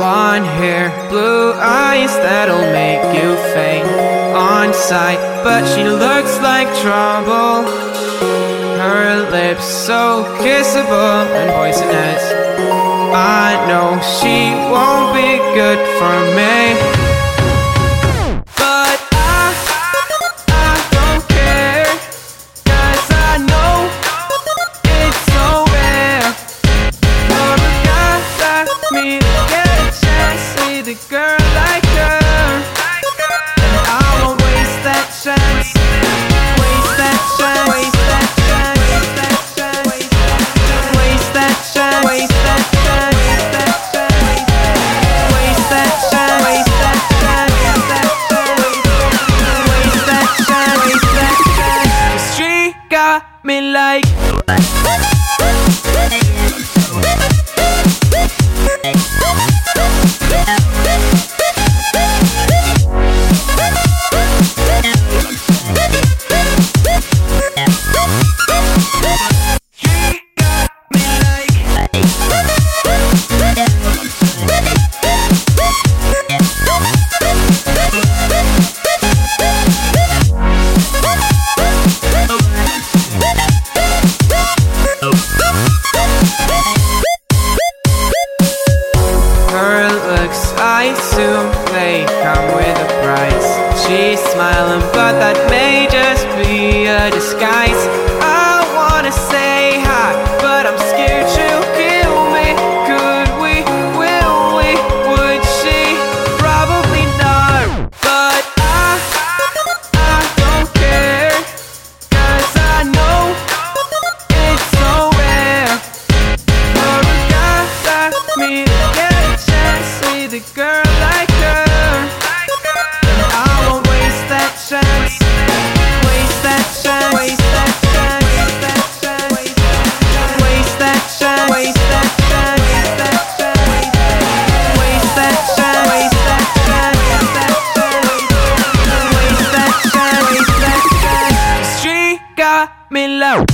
blonde hair, blue eyes that'll make you faint on sight. But she looks like trouble. Her lips so kissable and poisonous. I know she won't be good for me. me like. looks I soon they come with a price. She's smiling but that may just be a disguise. I wanna say hi but I'm scared she'll kill me. Could we, will we, would she? Probably not But I, I don't care Cause I know it's so rare. For a guy like me with a girl like her. And I won't waste that chance. Waste that chance. Waste that chance. Waste that chance. Waste that chance. Waste that chance. Waste that chance. Waste that chance. Waste that chance. Me low.